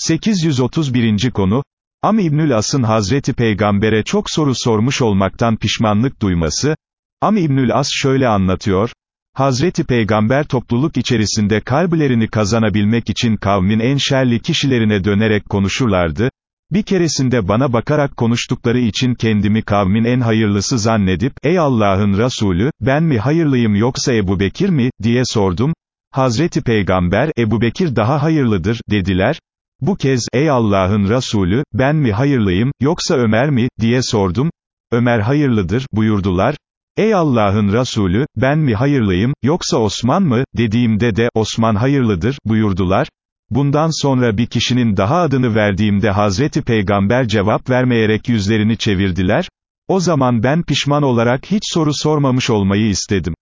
831. konu, Am İbnül As'ın Hazreti Peygamber'e çok soru sormuş olmaktan pişmanlık duyması, Am İbnül As şöyle anlatıyor, Hazreti Peygamber topluluk içerisinde kalbilerini kazanabilmek için kavmin en şerli kişilerine dönerek konuşurlardı, bir keresinde bana bakarak konuştukları için kendimi kavmin en hayırlısı zannedip, ey Allah'ın Resulü, ben mi hayırlıyım yoksa Ebu Bekir mi, diye sordum, Hazreti Peygamber, Ebu Bekir daha hayırlıdır, dediler, bu kez, ey Allah'ın Resulü, ben mi hayırlıyım, yoksa Ömer mi, diye sordum, Ömer hayırlıdır, buyurdular, ey Allah'ın Resulü, ben mi hayırlıyım, yoksa Osman mı, dediğimde de, Osman hayırlıdır, buyurdular, bundan sonra bir kişinin daha adını verdiğimde Hazreti Peygamber cevap vermeyerek yüzlerini çevirdiler, o zaman ben pişman olarak hiç soru sormamış olmayı istedim.